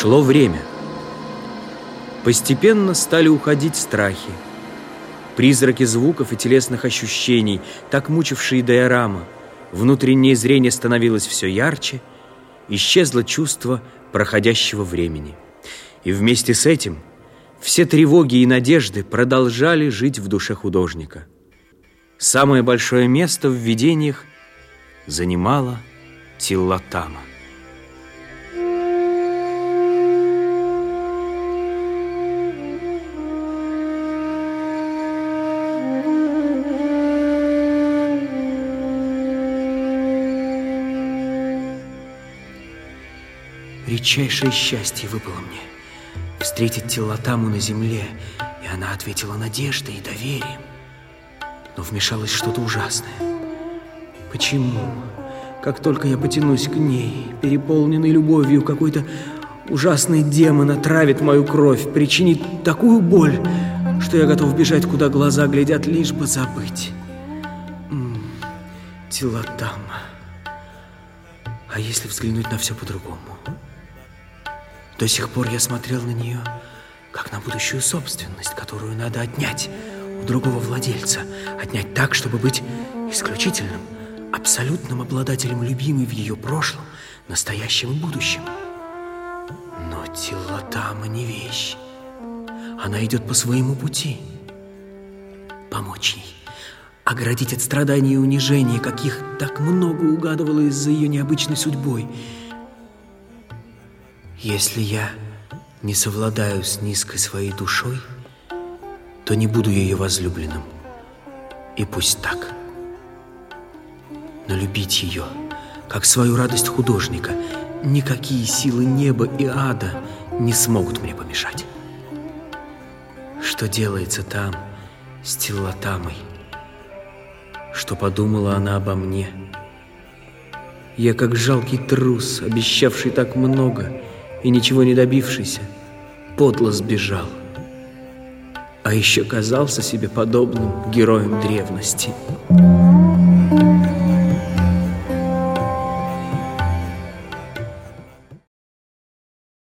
Шло время. Постепенно стали уходить страхи. Призраки звуков и телесных ощущений, так мучившие Дайорама. Внутреннее зрение становилось все ярче, исчезло чувство проходящего времени. И вместе с этим все тревоги и надежды продолжали жить в душе художника. Самое большое место в видениях занимала Тиллатама. Редчайшее счастье выпало мне встретить Телотаму на земле, и она ответила надеждой и доверием. Но вмешалось что-то ужасное. Почему? Как только я потянусь к ней, переполненный любовью, какой-то ужасный демон отравит мою кровь, причинит такую боль, что я готов бежать, куда глаза глядят, лишь бы забыть. Телотама. А если взглянуть на все по-другому? До сих пор я смотрел на нее, как на будущую собственность, которую надо отнять у другого владельца. Отнять так, чтобы быть исключительным, абсолютным обладателем любимой в ее прошлом, настоящем и будущем. Но Тилатама не вещь. Она идет по своему пути. Помочь ей, оградить от страданий и унижения, каких так много угадывалось за ее необычной судьбой – если я не совладаю с низкой своей душой, то не буду ее возлюбленным. И пусть так. Но любить ее, как свою радость художника, никакие силы неба и ада не смогут мне помешать. Что делается там с Тиллатамой? Что подумала она обо мне? Я как жалкий трус, обещавший так много, и ничего не добившийся, подло сбежал. А еще казался себе подобным героем древности.